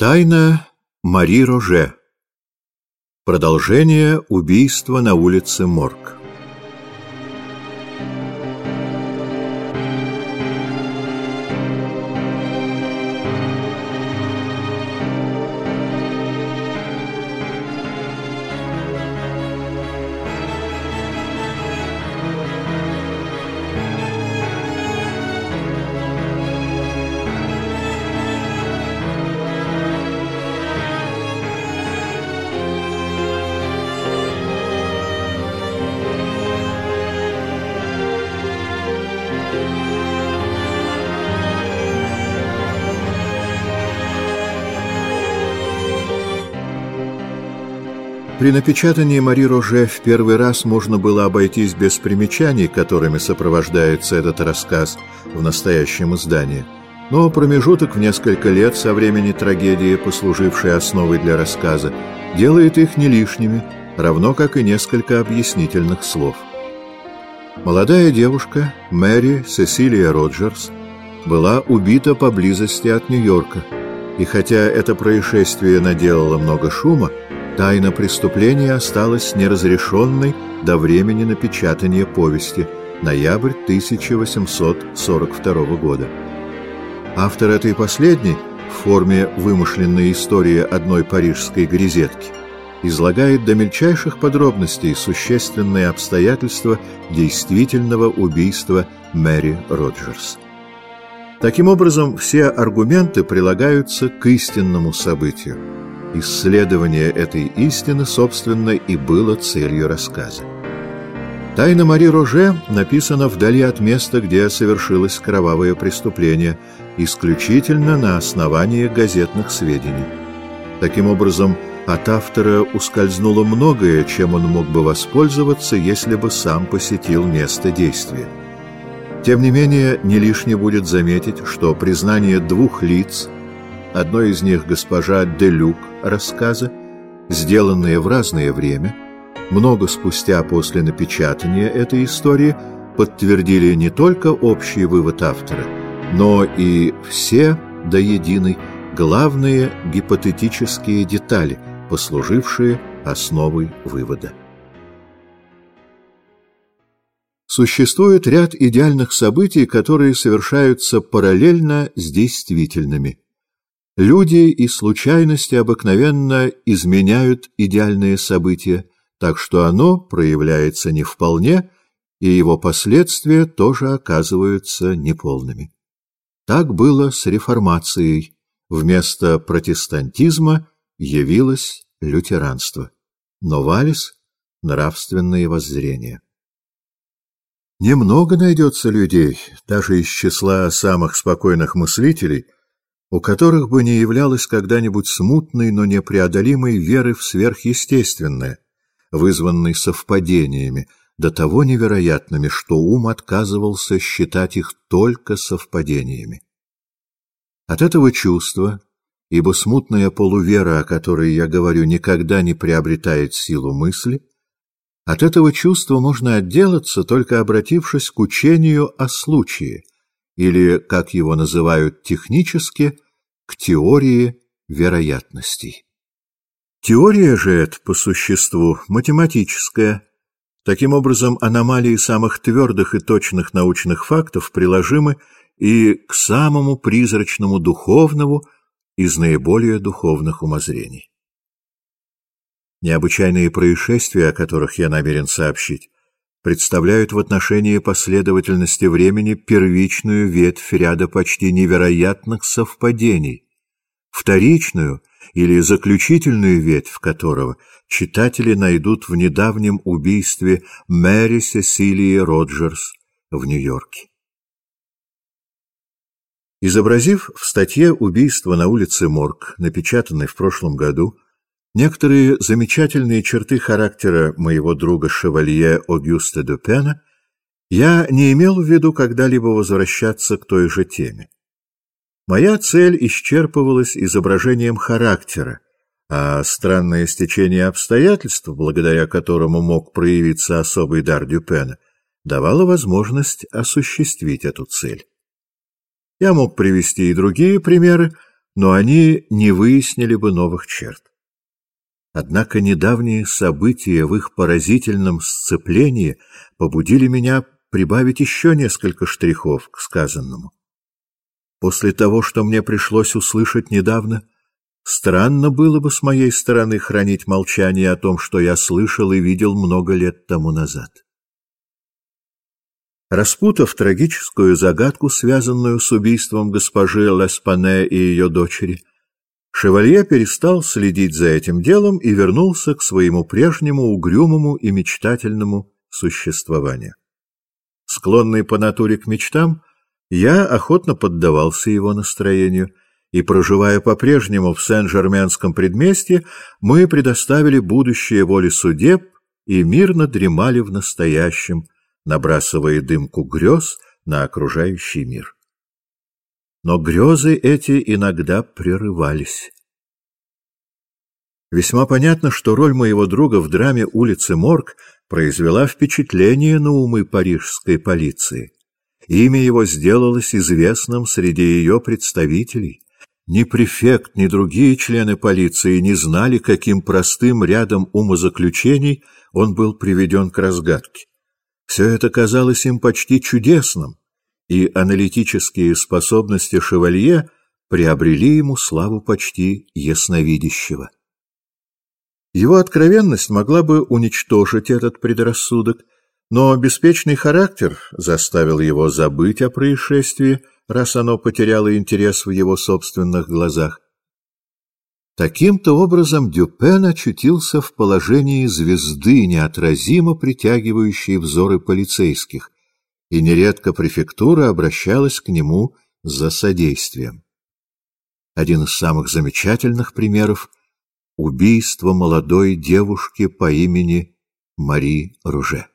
Тайна Мари Роже. Продолжение убийства на улице Морг. При напечатании Мари Роже в первый раз можно было обойтись без примечаний, которыми сопровождается этот рассказ в настоящем издании. Но промежуток в несколько лет со времени трагедии, послужившей основой для рассказа, делает их не лишними, равно как и несколько объяснительных слов. Молодая девушка, Мэри Сесилия Роджерс, была убита поблизости от Нью-Йорка, и хотя это происшествие наделало много шума, Тайна преступления осталась неразрешенной до времени напечатания повести, ноябрь 1842 года. Автор этой последней, в форме вымышленной истории одной парижской грезетки, излагает до мельчайших подробностей существенные обстоятельства действительного убийства Мэри Роджерс. Таким образом, все аргументы прилагаются к истинному событию. Исследование этой истины, собственно, и было целью рассказа. Тайна Мари Роже написана вдали от места, где совершилось кровавое преступление, исключительно на основании газетных сведений. Таким образом, от автора ускользнуло многое, чем он мог бы воспользоваться, если бы сам посетил место действия. Тем не менее, не лишне будет заметить, что признание двух лиц – Одно из них госпожа Делюк рассказа, сделанные в разное время, много спустя после напечатания этой истории, подтвердили не только общий вывод автора, но и все до единой главные гипотетические детали, послужившие основой вывода. Существует ряд идеальных событий, которые совершаются параллельно с действительными. Люди и случайности обыкновенно изменяют идеальные события, так что оно проявляется не вполне, и его последствия тоже оказываются неполными. Так было с реформацией. Вместо протестантизма явилось лютеранство. Но Валис — нравственные воззрения. Немного найдется людей, даже из числа самых спокойных мыслителей — у которых бы не являлось когда-нибудь смутной, но непреодолимой веры в сверхъестественное, вызванной совпадениями, до того невероятными, что ум отказывался считать их только совпадениями. От этого чувства, ибо смутная полувера, о которой я говорю, никогда не приобретает силу мысли, от этого чувства можно отделаться, только обратившись к учению о случае — или, как его называют технически, к теории вероятностей. Теория же это, по существу, математическая. Таким образом, аномалии самых твердых и точных научных фактов приложимы и к самому призрачному духовному из наиболее духовных умозрений. Необычайные происшествия, о которых я намерен сообщить, представляют в отношении последовательности времени первичную ветвь ряда почти невероятных совпадений, вторичную или заключительную ветвь которого читатели найдут в недавнем убийстве Мэри Сесилии Роджерс в Нью-Йорке. Изобразив в статье «Убийство на улице Морг», напечатанной в прошлом году, Некоторые замечательные черты характера моего друга Шевалье Огюста Дюпена я не имел в виду когда-либо возвращаться к той же теме. Моя цель исчерпывалась изображением характера, а странное стечение обстоятельств, благодаря которому мог проявиться особый дар Дюпена, давало возможность осуществить эту цель. Я мог привести и другие примеры, но они не выяснили бы новых черт. Однако недавние события в их поразительном сцеплении побудили меня прибавить еще несколько штрихов к сказанному. После того, что мне пришлось услышать недавно, странно было бы с моей стороны хранить молчание о том, что я слышал и видел много лет тому назад. Распутав трагическую загадку, связанную с убийством госпожи Леспане и ее дочери, Шевалье перестал следить за этим делом и вернулся к своему прежнему угрюмому и мечтательному существованию. Склонный по натуре к мечтам, я охотно поддавался его настроению, и, проживая по-прежнему в Сен-Жерменском предместье, мы предоставили будущее воле судеб и мирно дремали в настоящем, набрасывая дымку грез на окружающий мир. Но грезы эти иногда прерывались. Весьма понятно, что роль моего друга в драме «Улицы Морг» произвела впечатление на умы парижской полиции. Имя его сделалось известным среди ее представителей. Ни префект, ни другие члены полиции не знали, каким простым рядом умозаключений он был приведен к разгадке. Все это казалось им почти чудесным, и аналитические способности шевалье приобрели ему славу почти ясновидящего. Его откровенность могла бы уничтожить этот предрассудок, но беспечный характер заставил его забыть о происшествии, раз оно потеряло интерес в его собственных глазах. Таким-то образом Дюпен очутился в положении звезды, неотразимо притягивающей взоры полицейских, и нередко префектура обращалась к нему за содействием. Один из самых замечательных примеров — убийство молодой девушки по имени Мари Руже.